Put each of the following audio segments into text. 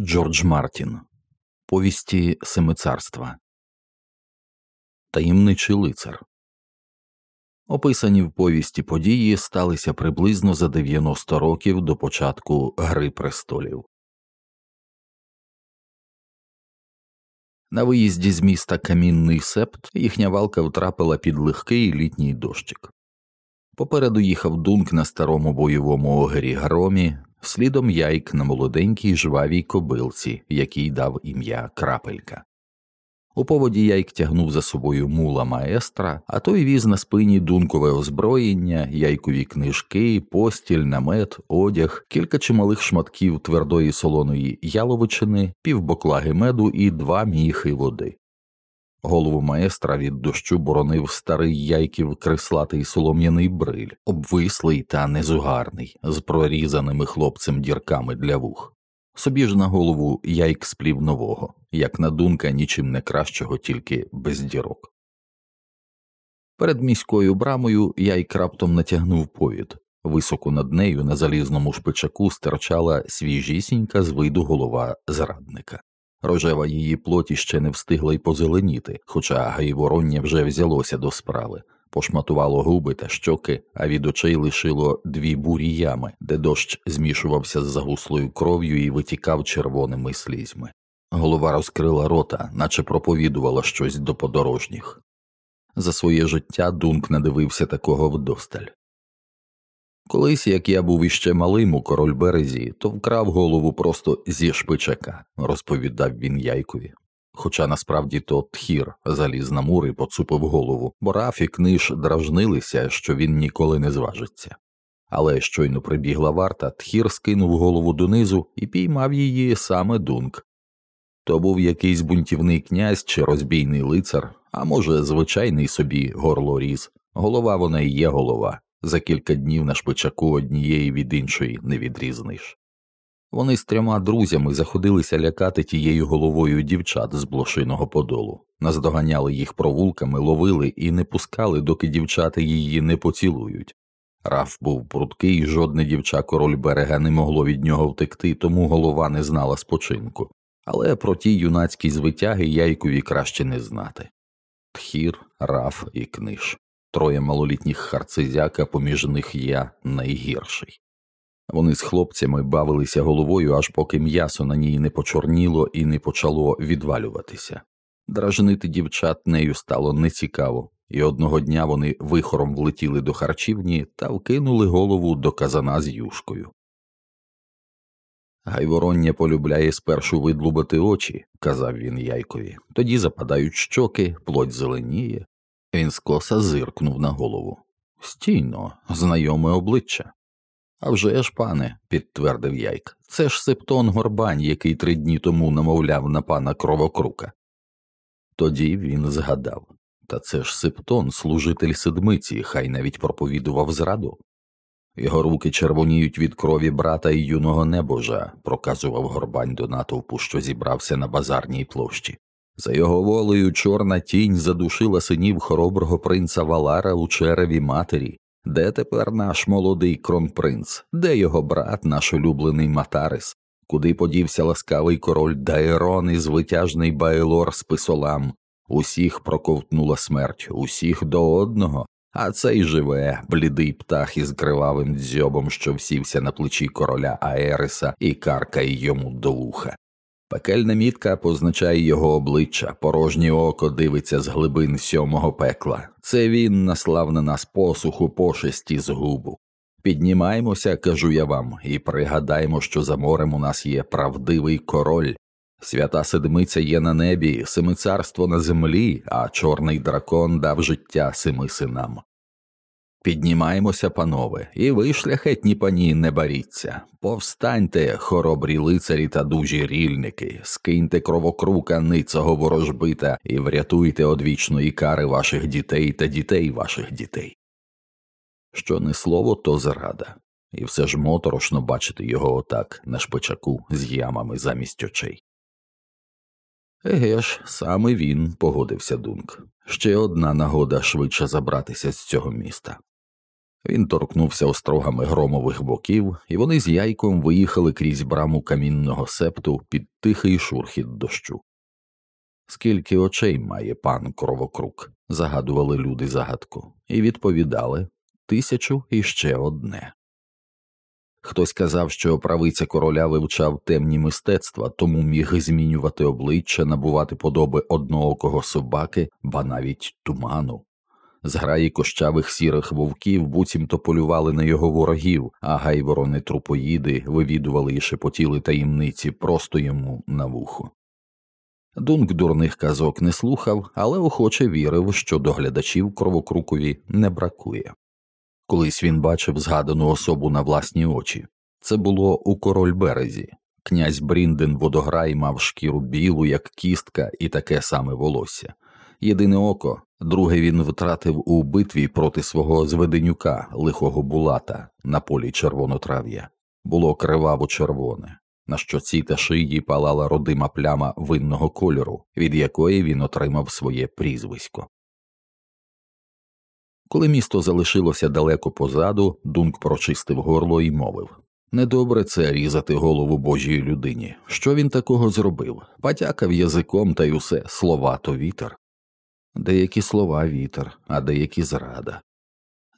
Джордж Мартін Повісті Семицарства Таємничий лицар Описані в повісті події сталися приблизно за 90 років до початку Гри престолів. На виїзді з міста Камінний Септ їхня валка втрапила під легкий літній дощик. Попереду їхав дунк на старому бойовому огері громі, слідом яйк на молоденькій жвавій кобилці, який дав ім'я крапелька. У поводі яйк тягнув за собою мула маестра, а той віз на спині дункове озброєння, яйкові книжки, постіль, намет, одяг, кілька чималих шматків твердої солоної яловичини, півбоклаги меду і два міхи води. Голову маестра від дощу боронив старий яйків крислатий солом'яний бриль, обвислий та незугарний, з прорізаними хлопцем дірками для вух. Собі ж на голову яйк сплів нового, як на дунка нічим не кращого, тільки без дірок. Перед міською брамою яйк раптом натягнув повід. Високо над нею на залізному шпичаку стирчала свіжісінька з виду голова зрадника. Рожева її плоті ще не встигла й позеленіти, хоча гайвороння вже взялося до справи, пошматувало губи та щоки, а від очей лишило дві бурі ями, де дощ змішувався з загуслою кров'ю і витікав червоними слізьми. Голова розкрила рота, наче проповідувала щось до подорожніх. За своє життя Дунк надивився такого вдосталь. Колись, як я був іще малим у король березі, то вкрав голову просто зі шпичака, розповідав він яйкові. Хоча насправді то тхір заліз на мур і поцупив голову, бо Раф і книж дражнилися, що він ніколи не зважиться. Але щойно прибігла варта, тхір скинув голову донизу і піймав її саме дунк. То був якийсь бунтівний князь чи розбійний лицар, а може, звичайний собі горлоріз. Голова вона і є голова за кілька днів на шпичаку однієї від іншої не відрізниш. Вони з трьома друзями заходилися лякати тією головою дівчат з блошиного подолу, наздоганяли їх провулками, ловили і не пускали, доки дівчата її не поцілують. Раф був прудкий, жодне дівча король берега не могло від нього втекти, тому голова не знала спочинку, але про ті юнацькі звитяги яйкові краще не знати. Тхір, Раф і книж троє малолітніх харцизяк, а поміж них я найгірший. Вони з хлопцями бавилися головою, аж поки м'ясо на ній не почорніло і не почало відвалюватися. Дражнити дівчат нею стало нецікаво, і одного дня вони вихором влетіли до харчівні та вкинули голову до казана з юшкою. Гайвороння полюбляє спершу видлубати очі, казав він яйкові, тоді западають щоки, плоть зеленіє, він скоса зиркнув на голову. Стійно, знайоме обличчя. «А вже ж, пане, підтвердив яйк, це ж Септон Горбань, який три дні тому намовляв на пана кровокрука. Тоді він згадав та це ж Септон, служитель седмиці, хай навіть проповідував зраду. Його руки червоніють від крові брата і юного небожа, проказував горбань до натовпу, що зібрався на базарній площі. За його волею чорна тінь задушила синів хороброго принца Валара у череві матері. Де тепер наш молодий кронпринц? Де його брат, наш улюблений Матарис? Куди подівся ласкавий король Дайрон і звитяжний Байлор з писолам? Усіх проковтнула смерть, усіх до одного, а цей живе, блідий птах із кривавим дзьобом, що всівся на плечі короля Аериса і каркає йому до вуха. Пекельна мітка позначає його обличчя, порожнє око дивиться з глибин сьомого пекла. Це він наслав на нас посуху пошесті з губу. Піднімаймося, кажу я вам, і пригадаймо, що за морем у нас є правдивий король. Свята седмиця є на небі, семицарство на землі, а чорний дракон дав життя семи синам. Піднімаємося, панове, і ви, шляхетні пані, не баріться. Повстаньте, хоробрі лицарі та дужі рільники, скиньте кровокрука ницого ворожбита і врятуйте одвічної кари ваших дітей та дітей ваших дітей. Що не слово, то зрада, і все ж моторошно бачити його отак на шпичаку з ямами замість очей. Еге ж, саме він, погодився Дунк. Ще одна нагода швидше забратися з цього міста. Він торкнувся острогами громових боків, і вони з яйком виїхали крізь браму камінного септу під тихий шурхіт дощу. Скільки очей має пан кровокрук? загадували люди загадку, і відповідали тисячу і ще одне. Хтось казав, що правиця короля вивчав темні мистецтва, тому міг змінювати обличчя, набувати подоби одноокого собаки, ба навіть туману. Зграї кощавих сірих вовків буцімто полювали на його ворогів, а гайворони трупоїди вивідували і шепотіли таємниці просто йому на вухо. Дунк дурних казок не слухав, але охоче вірив, що доглядачів кровокрукові не бракує. Колись він бачив згадану особу на власні очі. Це було у король березі. Князь Брінден водограй мав шкіру білу, як кістка, і таке саме волосся. Єдине око, друге він втратив у битві проти свого зведенюка, лихого булата, на полі червонотрав'я. Було криваво червоне. На щоці та шиї палала родима пляма винного кольору, від якої він отримав своє прізвисько. Коли місто залишилося далеко позаду, Дунк прочистив горло і мовив Недобре це різати голову божій людині. Що він такого зробив? Потякав язиком та й усе слова то вітер. Деякі слова вітер, а деякі зрада.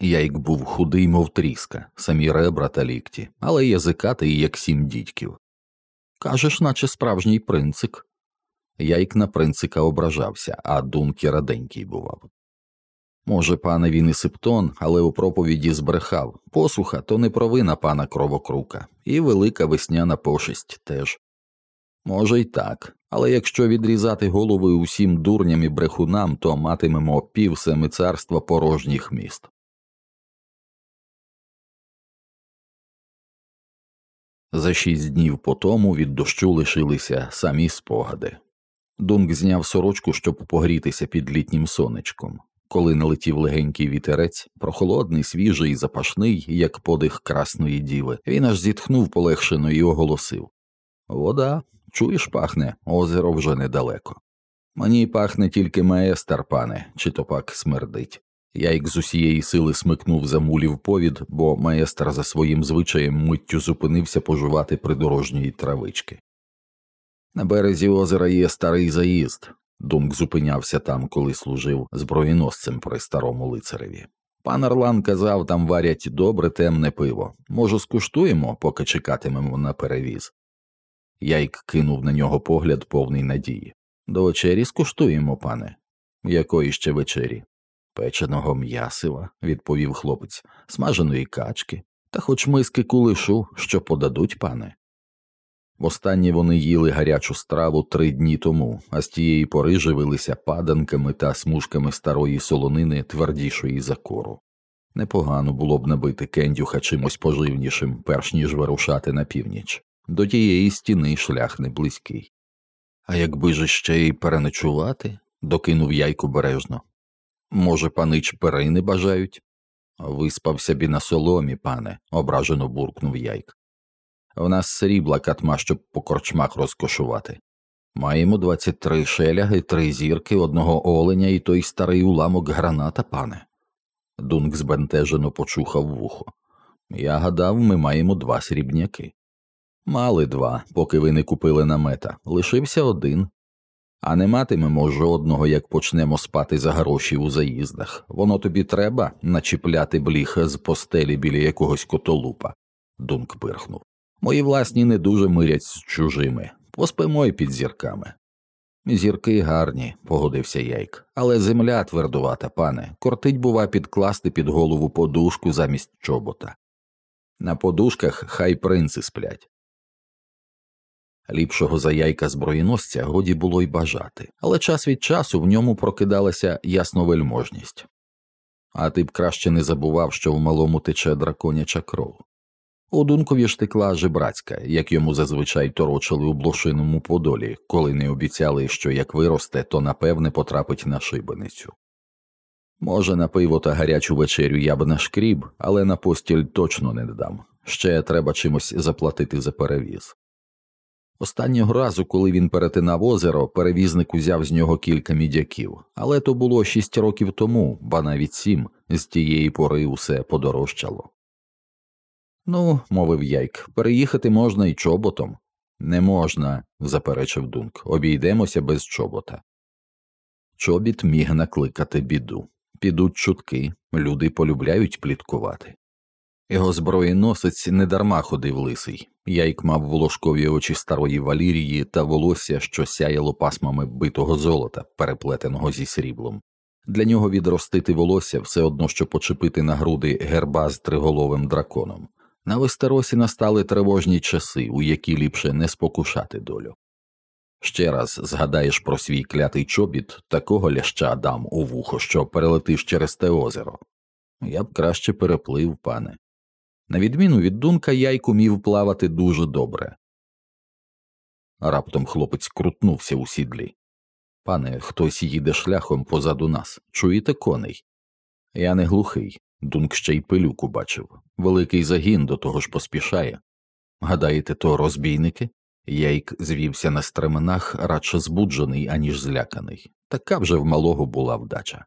Яйк був худий, мов тріска, самі ребра та лікті, але язикатий, як сім дідьків. Кажеш, наче справжній принцик. Яйк на принцика ображався, а Дунки раденький бував. Може, пане він і септон, але у проповіді збрехав посуха то не провина пана кровокрука, і велика весняна пошесть теж. Може, й так, але якщо відрізати голови усім дурням і брехунам, то матимемо пів семи царства порожніх міст. За шість днів по тому від дощу лишилися самі спогади. Дунк зняв сорочку, щоб погрітися під літнім сонечком. Коли налетів легенький вітерець, прохолодний, свіжий, запашний, як подих красної діви, він аж зітхнув полегшено і оголосив Вода, чуєш, пахне, озеро вже недалеко. Мені пахне тільки маестер, пане, чи то пак смердить. Я як з усієї сили смикнув за мулів повід, бо маестр за своїм звичаєм миттю зупинився пожувати придорожньої травички. На березі озера є старий заїзд. Дунк зупинявся там, коли служив зброєносцем при старому лицареві. Пан Орлан казав, там варять добре темне пиво. Може, скуштуємо, поки чекатимемо на перевіз. Яйк кинув на нього погляд повний надії. До вечері скуштуємо, пане. Якої ще вечері? Печеного м'ясива, відповів хлопець, смаженої качки, та хоч миски кулишу, що подадуть, пане. Востаннє вони їли гарячу страву три дні тому, а з тієї пори живилися паданками та смужками старої солонини твердішої за кору. Непогано було б набити кендюха чимось поживнішим, перш ніж вирушати на північ. До тієї стіни шлях не близький. А якби ж ще й переночувати, докинув яйку бережно. Може, панич перини бажають? Виспався бі на соломі, пане, ображено буркнув яйк. В нас срібла катма, щоб по корчмах розкошувати. Маємо двадцять три шеляги, три зірки, одного оленя і той старий уламок граната, пане. Дунк збентежено почухав вухо. Я гадав, ми маємо два срібняки. Мали два, поки ви не купили намета, лишився один. А не матимемо жодного, як почнемо спати за гроші у заїздах. Воно тобі треба начіпляти бліх з постелі біля якогось котолупа. Дунк пирхнув. Мої власні не дуже мирять з чужими, поспимо й під зірками. Зірки гарні, погодився Яйк, але земля твердувата, пане, кортить, бува, підкласти під голову подушку замість чобота. На подушках хай принци сплять. Ліпшого за яйка зброєносця годі було й бажати, але час від часу в ньому прокидалася ясновельможність. А ти б краще не забував, що в малому тече драконяча кров. У дункові ж текла жебрацька, як йому зазвичай торочили у блошиному подолі, коли не обіцяли, що як виросте, то напевне потрапить на шибеницю. Може, на пиво та гарячу вечерю я б нашкріб, але на постіль точно не дам. Ще треба чимось заплатити за перевіз. Останнього разу, коли він перетинав озеро, перевізник узяв з нього кілька мідяків, але то було шість років тому, ба навіть сім, з тієї пори усе подорожчало. Ну, мовив Яйк, переїхати можна і чоботом. Не можна, заперечив Дунк, обійдемося без чобота. Чобіт міг накликати біду. Підуть чутки, люди полюбляють пліткувати. Його зброєносець недарма ходив лисий, яйк мав волошкові очі старої валірії та волосся, що сяяло пасмами битого золота, переплетеного зі сріблом. Для нього відростити волосся все одно, що почепити на груди герба з триголовим драконом. На Вестеросі настали тривожні часи, у які ліпше не спокушати долю. Ще раз згадаєш про свій клятий чобіт, такого ляща дам у вухо, що перелетиш через те озеро. Я б краще переплив, пане. На відміну від дунка, яйку мів плавати дуже добре. Раптом хлопець крутнувся у сідлі. Пане, хтось їде шляхом позаду нас. Чуєте коней? Я не глухий. Дунк ще й пилюку бачив. Великий загін до того ж поспішає. Гадаєте, то розбійники? Яйк звівся на стременах, радше збуджений, аніж зляканий. Така вже в малого була вдача.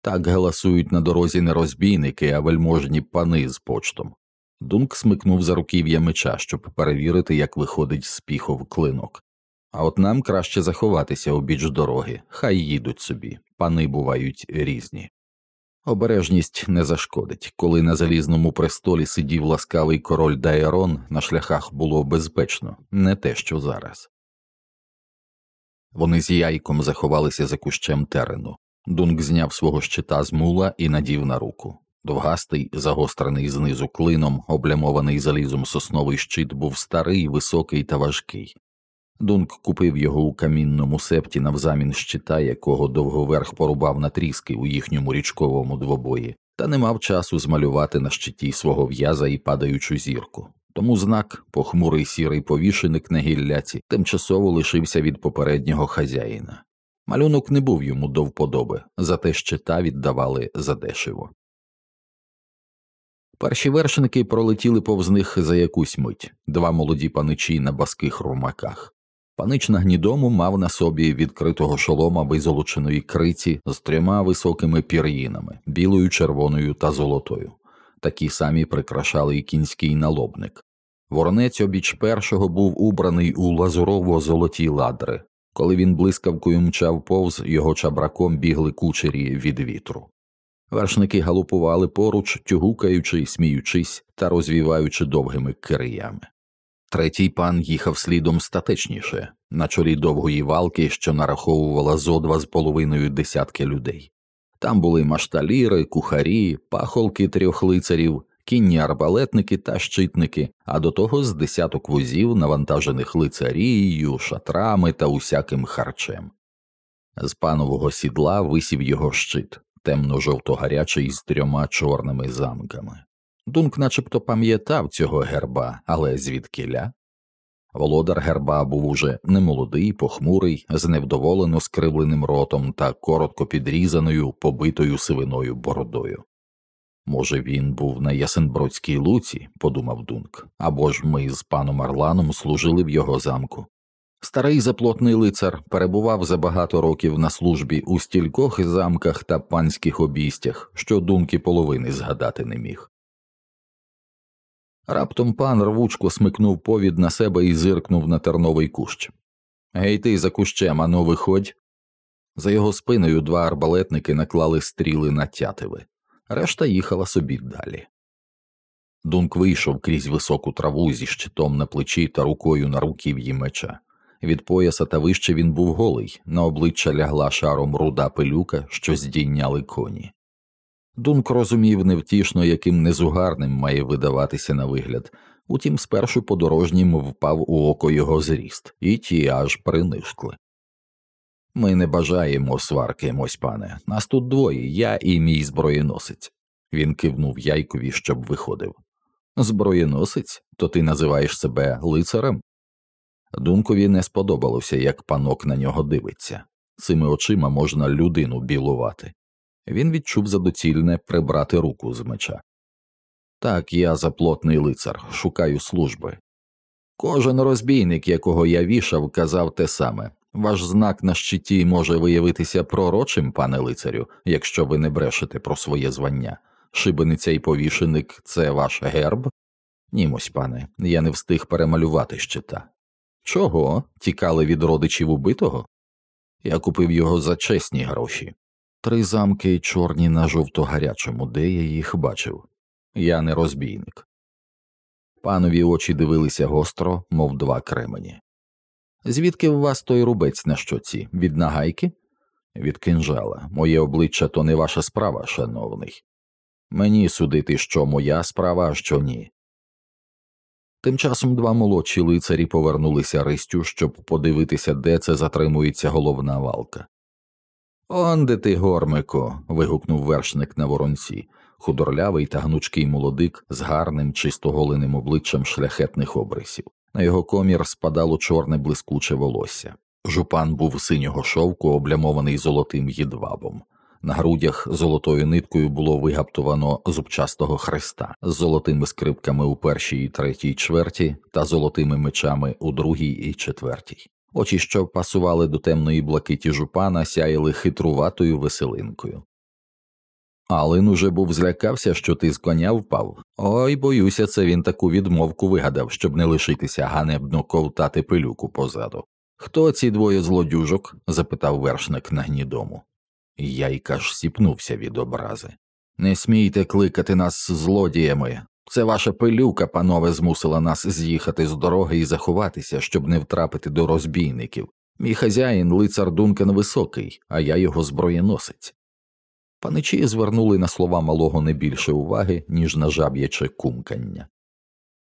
Так галасують на дорозі не розбійники, а вельможні пани з почтом. Дунк смикнув за руків'я меча, щоб перевірити, як виходить з піхов клинок. А от нам краще заховатися у біч дороги, хай їдуть собі, пани бувають різні. Обережність не зашкодить. Коли на залізному престолі сидів ласкавий король Дайрон, на шляхах було безпечно, не те, що зараз. Вони з яйком заховалися за кущем терену. Дунк зняв свого щита з мула і надів на руку. Довгастий, загострений знизу клином, облямований залізом сосновий щит був старий, високий та важкий. Дунк купив його у камінному септі навзамін щита, якого довговерх порубав на тріски у їхньому річковому двобої, та не мав часу змалювати на щиті свого в'яза і падаючу зірку. Тому знак, похмурий сірий повішеник на гілляці, тимчасово лишився від попереднього хазяїна. Малюнок не був йому до вподоби, зате щита віддавали задешево. Перші вершники пролетіли повз них за якусь мить два молоді паничі на баских румаках. Панич на гнідому мав на собі відкритого шолома визолоченої криці з трьома високими пір'їнами білою, червоною та золотою. Такі самі прикрашали й кінський налобник. Воронець обіч першого був убраний у лазурово золоті ладри. Коли він блискавкою мчав повз, його чабраком бігли кучері від вітру. Вершники галупували поруч, тюгукаючи, сміючись та розвіваючи довгими кириями. Третій пан їхав слідом статечніше, на чолі довгої валки, що нараховувала зо два з половиною десятки людей. Там були машталіри, кухарі, пахолки трьох лицарів, кінні арбалетники та щитники, а до того з десяток возів, навантажених лицарією, шатрами та усяким харчем. З панового сідла висів його щит, темно жовто гарячий з трьома чорними замками. Дунк начебто пам'ятав цього герба, але звідкиля? Володар герба був уже немолодий, похмурий, з невдоволено скривленим ротом та коротко підрізаною, побитою сивиною бородою. Може, він був на Ясенбродській луці, подумав Дунк, або ж ми з паном Арланом служили в його замку. Старий заплотний лицар перебував за багато років на службі у стількох замках та панських обійстях, що думки половини згадати не міг. Раптом пан рвучко смикнув повід на себе і зиркнув на терновий кущ. Гей ти за кущем, ану виходь. За його спиною два арбалетники наклали стріли на тятиви, решта їхала собі далі. Дунк вийшов крізь високу траву зі щитом на плечі та рукою на руків'ї меча. Від пояса та вище він був голий, на обличчя лягла шаром руда пилюка, що здійняли коні. Дунк розумів невтішно, яким незугарним має видаватися на вигляд, утім спершу подорожнім впав у око його зріст, і ті аж принишкли. Ми не бажаємо сварки, мось пане, нас тут двоє, я і мій зброєносець. Він кивнув яйкові, щоб виходив. Зброєносець? То ти називаєш себе лицарем? Дункові не сподобалося, як панок на нього дивиться. Цими очима можна людину білувати. Він відчув за доцільне прибрати руку з меча. Так, я заплотний лицар, шукаю служби. Кожен розбійник, якого я вішав, казав те саме ваш знак на щиті може виявитися пророчим, пане лицарю, якщо ви не брешете про своє звання. Шибениця і повішеник це ваш герб? Німось, пане, я не встиг перемалювати щита. Чого? Тікали від родичів убитого? Я купив його за чесні гроші. Три замки чорні на жовто гарячому, де я їх бачив. Я не розбійник. Панові очі дивилися гостро, мов два кремені. Звідки в вас той рубець на щоці? Від нагайки? Від кинжала. Моє обличчя то не ваша справа, шановний. Мені судити, що моя справа, а що ні. Тим часом два молодші лицарі повернулися ристю, щоб подивитися, де це затримується головна валка. «Он ти, гормико. вигукнув вершник на воронці, худорлявий та гнучкий молодик з гарним, чистоголеним обличчям шляхетних обрисів. На його комір спадало чорне блискуче волосся. Жупан був синього шовку, облямований золотим їдвабом. На грудях золотою ниткою було вигаптовано зубчастого хреста з золотими скрипками у першій і третій чверті та золотими мечами у другій і четвертій. Очі, що пасували до темної блакиті жупана, сяяли хитруватою веселинкою. Алин уже був злякався, що ти з коня впав. Ой, боюся, це він таку відмовку вигадав, щоб не лишитися ганебно ковтати пилюку позаду. Хто ці двоє злодюжок? запитав вершник на гнідому. Яйка ж сіпнувся від образи. Не смійте кликати нас злодіями. Це ваша пилюка, панове, змусила нас з'їхати з дороги і заховатися, щоб не втрапити до розбійників. Мій хазяїн лицар Дункан високий, а я його зброєносець. Паничі звернули на слова малого не більше уваги, ніж на жаб'яче кумкання.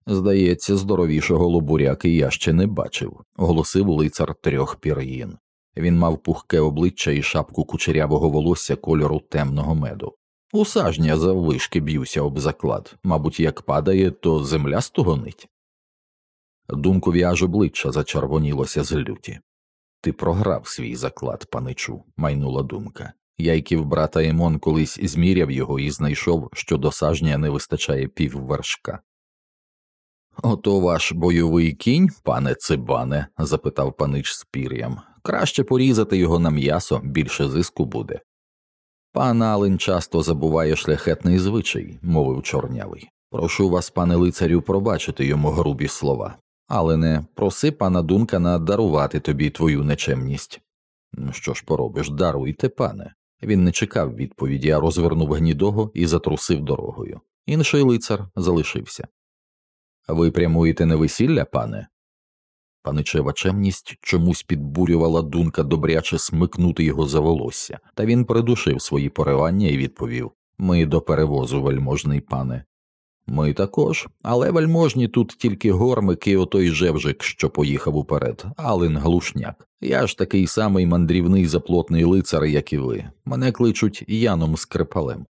Здається, здоровішого лобуряки я ще не бачив, оголосив лицар трьох пір'їн. Він мав пухке обличчя і шапку кучерявого волосся кольору темного меду. У сажня заввишки б'юся об заклад, мабуть, як падає, то земля стугонить. Думкові аж обличчя зачервонілося з люті. Ти програв свій заклад, паничу, майнула думка. Яйків брата Емон колись зміряв його і знайшов, що до сажня не вистачає піввершка. Ото ваш бойовий кінь, пане цибане? запитав панич з пір'ям. Краще порізати його на м'ясо, більше зиску буде. Пан Ален часто забуває шляхетний звичай, мовив чорнявий. Прошу вас, пане лицарю, пробачити йому грубі слова, але не проси пана Дункана дарувати тобі твою нечемність. Ну що ж поробиш, даруйте, пане. Він не чекав відповіді, а розвернув гнідого і затрусив дорогою. Інший лицар залишився. Ви прямуєте на весілля, пане? Паничева чемність чомусь підбурювала думка добряче смикнути його за волосся, та він придушив свої поривання і відповів Ми до перевозу, вельможний пане. Ми також, але вельможні тут тільки гормики, отой жевжик, що поїхав уперед, Алин глушняк. Я ж такий самий мандрівний заплотний лицар, як і ви. Мене кличуть Яном Скрипалем.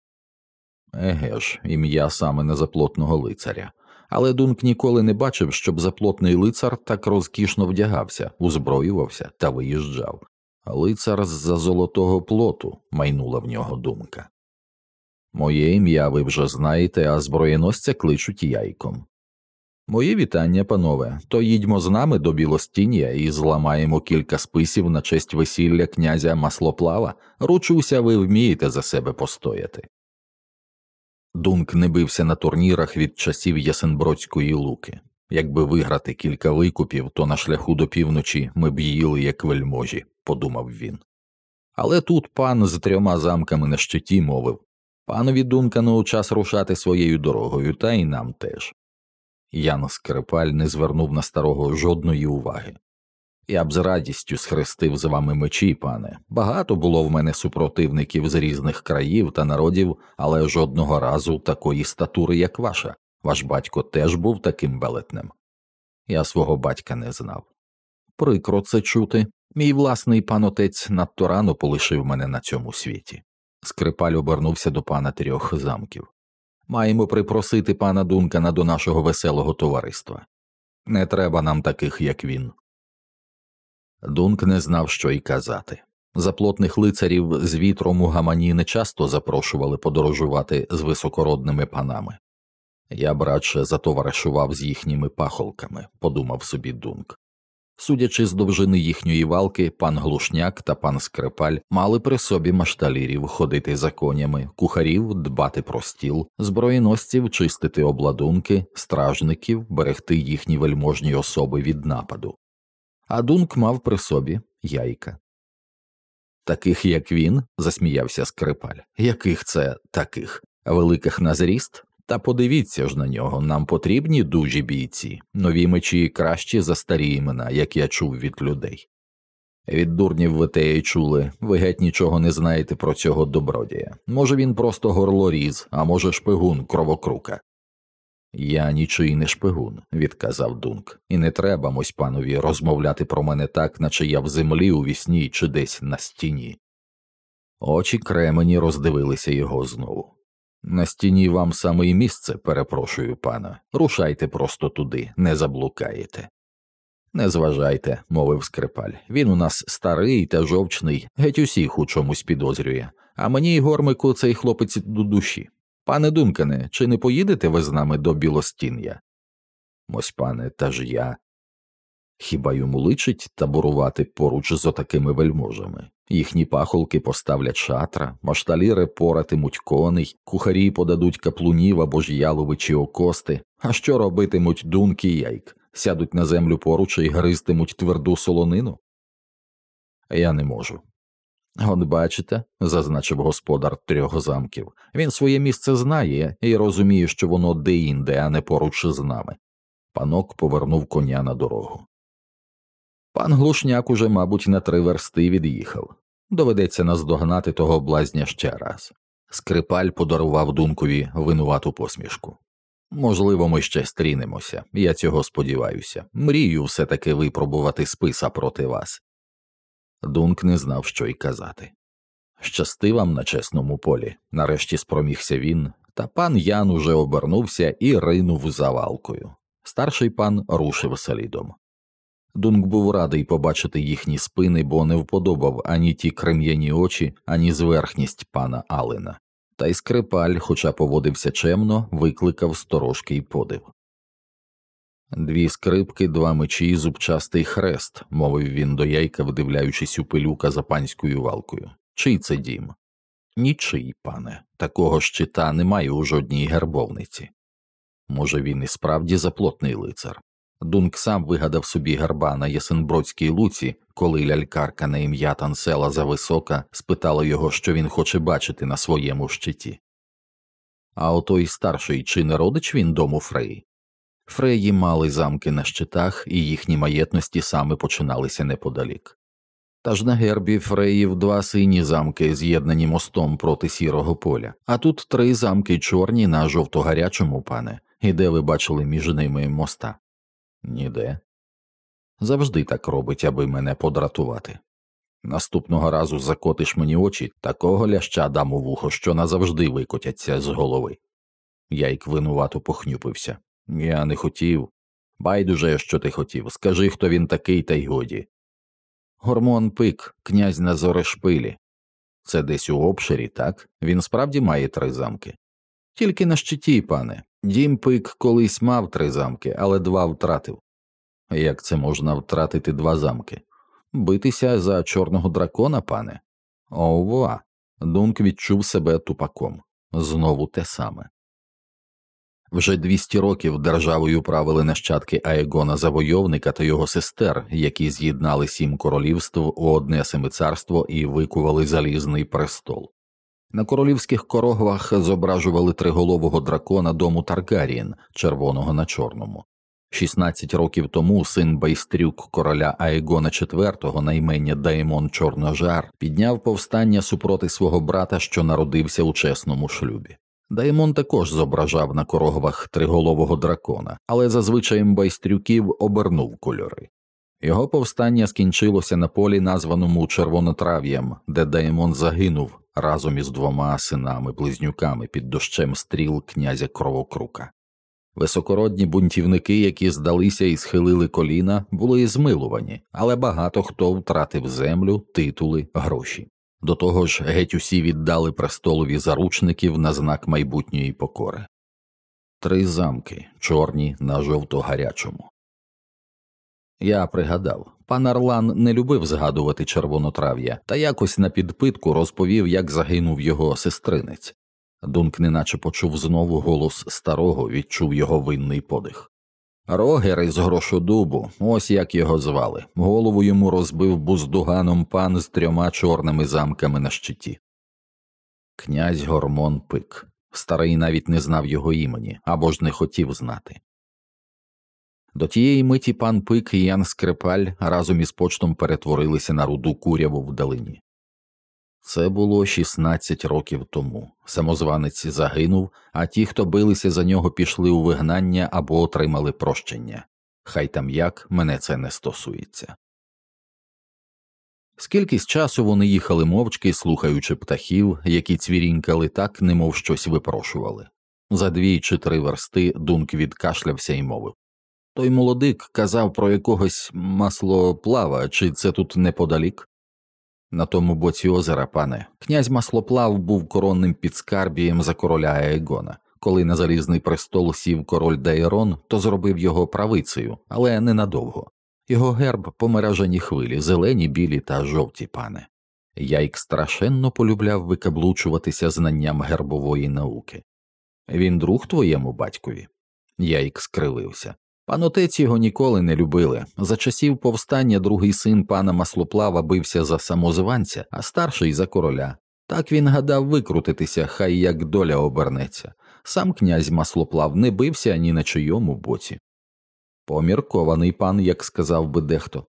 Еге ж, ім'я саме незаплотного лицаря. Але Дунк ніколи не бачив, щоб заплотний лицар так розкішно вдягався, узброювався та виїжджав. Лицар з за золотого плоту, майнула в нього думка. Моє ім'я ви вже знаєте, а зброєносця кличуть яйком. Мої вітання, панове, то їдьмо з нами до Білостіння і зламаємо кілька списів на честь весілля князя Маслоплава. Ручуся, ви вмієте за себе постояти. Дунк не бився на турнірах від часів Ясенбродської луки. Якби виграти кілька викупів, то на шляху до півночі ми б їли, як вельможі, подумав він. Але тут пан з трьома замками на щиті мовив Панові Дункану час рушати своєю дорогою, та й нам теж. Ян Скрипаль не звернув на старого жодної уваги. Я б з радістю схрестив з вами мечі, пане. Багато було в мене супротивників з різних країв та народів, але жодного разу такої статури, як ваша. Ваш батько теж був таким белетнем. Я свого батька не знав. Прикро це чути. Мій власний пан отець надто рано полишив мене на цьому світі. Скрипаль обернувся до пана трьох замків. Маємо припросити пана Дункана до нашого веселого товариства. Не треба нам таких, як він. Дунк не знав, що й казати. Заплотних лицарів з вітром у гамані не часто запрошували подорожувати з високородними панами. Я б радше затоваришував з їхніми пахолками, подумав собі Дунк. Судячи з довжини їхньої валки, пан Глушняк та пан Скрипаль мали при собі машталірів ходити за конями, кухарів дбати про стіл, зброєносців чистити обладунки, стражників берегти їхні вельможні особи від нападу. А Дунк мав при собі яйка. Таких, як він, засміявся Скрипаль. Яких це таких? Великих на зріст? Та подивіться ж на нього, нам потрібні дужі бійці, нові мечі кращі за старі імена, як я чув від людей. Від дурнів ви теє чули, ви геть нічого не знаєте про цього добродія. Може, він просто горлоріз, а може, шпигун кровокрука. Я нічий не шпигун, відказав Дунк, і не треба мось панові розмовляти про мене так, наче я в землі у вісні чи десь на стіні. Очі кремені роздивилися його знову. На стіні вам саме і місце, перепрошую пана. Рушайте просто туди, не заблукаєте. Не зважайте, мовив скрипаль. Він у нас старий та жовчний, геть усіх у чомусь підозрює, а мені гормику цей хлопець до душі. Пане Дункане, чи не поїдете ви з нами до Білостін'я? Мось пане, та ж я. Хіба йому личить таборувати поруч з отакими вельможами? Їхні пахолки поставлять шатра, машталіри поратимуть коней, кухарі подадуть каплунів або ж яловичі окости, а що робитимуть дунки яйк? Сядуть на землю поруч і гризтимуть тверду солонину? Я не можу. От бачите, зазначив господар трьох замків, він своє місце знає і розуміє, що воно де-інде, а не поруч з нами. Панок повернув коня на дорогу. Пан глушняк уже, мабуть, на три версти від'їхав. Доведеться наздогнати того блазня ще раз. Скрипаль подарував дункові винувату посмішку. Можливо, ми ще стрінемося, я цього сподіваюся. Мрію все таки випробувати списа проти вас. Дунк не знав, що й казати. Щасти вам на чесному полі, нарешті спромігся він, та пан Ян уже обернувся і ринув за валкою. Старший пан рушив слідом. Дунк був радий побачити їхні спини, бо не вподобав ані ті крем'яні очі, ані зверхність пана Алина. Та й скрипаль, хоча поводився чемно, викликав сторожкий подив. Дві скрипки, два мечі зубчастий хрест, мовив він до яйка, вдивляючись у пилюка за панською валкою. Чий це дім? Нічий, пане, такого щита немає у жодній гербовниці. Може, він і справді заплотний лицар. Дунк сам вигадав собі гарба на Ясенбродській луці, коли лялькарка на ім'я Тансела Зависока спитала його, що він хоче бачити на своєму щиті. А отой старший чи не родич він дому Фреї? Фреї мали замки на щитах, і їхні маєтності саме починалися неподалік. Та ж на гербі Фреїв два сині замки, з'єднані мостом проти сірого поля, а тут три замки чорні на жовто-гарячому, пане, і де ви бачили між ними моста? Ніде. Завжди так робить, аби мене подратувати. Наступного разу закотиш мені очі, такого ляща дам у вухо, що назавжди викотяться з голови. Яйк винувато похнюпився. Я не хотів. Байдуже, що ти хотів. Скажи, хто він такий, та й годі. Гормон пик, князь на Зорешпилі. Це десь у обширі, так? Він справді має три замки. Тільки на щиті, пане. Дім пик колись мав три замки, але два втратив. Як це можна втратити два замки? Битися за чорного дракона, пане? Ова. Дунк відчув себе тупаком. Знову те саме. Вже 200 років державою правили нащадки Аегона Завойовника та його сестер, які з'єднали сім королівств у одне семицарство і викували залізний престол. На королівських корогвах зображували триголового дракона дому Таргарієн, червоного на чорному. 16 років тому син байстрюк короля Аегона IV, наймення Даймон Чорножар, підняв повстання супроти свого брата, що народився у чесному шлюбі. Даймон також зображав на корогвах триголового дракона, але за звичаєм байстрюків обернув кольори. Його повстання скінчилося на полі, названому червонотрав'ям, де Даймон загинув разом із двома синами близнюками під дощем стріл князя Кровокрука. Високородні бунтівники, які здалися і схилили коліна, були змилувані, але багато хто втратив землю, титули, гроші. До того ж, геть усі віддали престолові заручників на знак майбутньої покори. Три замки, чорні на жовто-гарячому. Я пригадав, пан Арлан не любив згадувати червонотрав'я та якось на підпитку розповів, як загинув його сестринець. Дунк неначе почув знову голос старого, відчув його винний подих. Рогер із грошодубу, ось як його звали, голову йому розбив буздуганом пан з трьома чорними замками на щиті. Князь Гормон Пик. Старий навіть не знав його імені або ж не хотів знати. До тієї миті пан Пик і Ян Скрипаль разом із почтом перетворилися на руду куряву вдалині. Це було 16 років тому. Самозванець загинув, а ті, хто билися за нього, пішли у вигнання або отримали прощення. Хай там як мене це не стосується. Скільки з часу вони їхали мовчки, слухаючи птахів, які цвірінькали так, немов щось випрошували. За дві чи три версти Дунк відкашлявся і мовив Той молодик казав про якогось маслоплава, чи це тут неподалік? На тому боці озера, пане, князь Маслоплав був коронним підскарбієм за короля Егона. Коли на залізний престол сів король Дейрон, то зробив його правицею, але ненадовго. Його герб померажені хвилі, зелені, білі та жовті пане. Яйк страшенно полюбляв викаблучуватися знанням гербової науки. Він друг твоєму батькові. Яйк скривився. Панотець його ніколи не любили. За часів повстання другий син пана Маслоплава бився за самозванця, а старший за короля. Так він гадав викрутитися, хай як доля обернеться. Сам князь Маслоплав не бився ні на чийому боці. Поміркований пан, як сказав би дехто,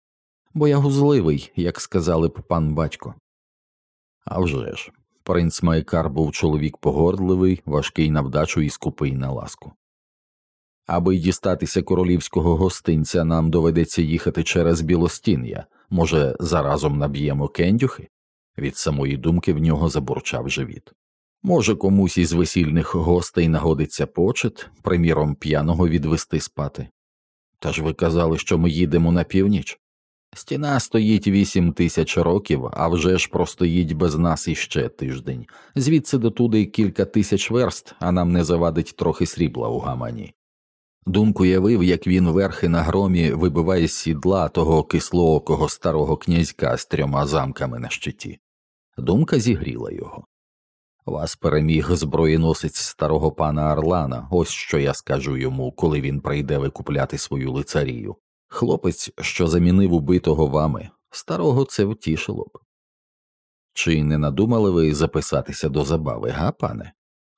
боягузливий, як сказали б пан батько. А вже ж, принц Майкар був чоловік погордливий, важкий на вдачу і скупий на ласку. Аби дістатися королівського гостинця, нам доведеться їхати через білостін'я, може, заразом наб'ємо кендюхи? Від самої думки в нього забурчав живіт. Може, комусь із весільних гостей нагодиться почет, приміром, п'яного відвести спати. Та ж ви казали, що ми їдемо на північ. Стіна стоїть вісім тисяч років, а вже ж простоїть без нас іще тиждень. Звідси до туди кілька тисяч верст, а нам не завадить трохи срібла у гамані. Дунк уявив, як він верхи на громі вибиває з сідла того кислоокого старого князька з трьома замками на щиті. Думка зігріла його. Вас переміг зброєносець старого пана Орлана, ось що я скажу йому, коли він прийде викупляти свою лицарію. Хлопець, що замінив убитого вами, старого це втішило б. Чи не надумали ви записатися до забави, га, пане?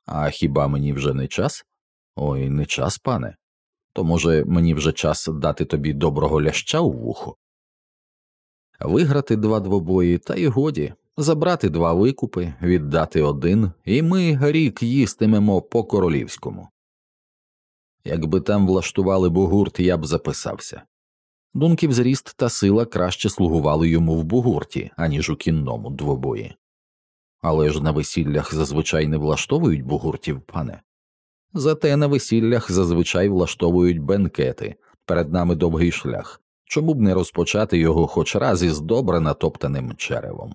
А хіба мені вже не час? Ой, не час, пане. То, може, мені вже час дати тобі доброго ляща у вухо? Виграти два двобої, та й годі, забрати два викупи, віддати один, і ми рік їстимемо по королівському. Якби там влаштували бугурт, я б записався. Дунків зріст та сила краще слугували йому в бугурті, аніж у кінному двобої. Але ж на весіллях зазвичай не влаштовують бугуртів, пане. Зате на весіллях зазвичай влаштовують бенкети, перед нами довгий шлях, чому б не розпочати його хоч раз із добре натоптаним черевом.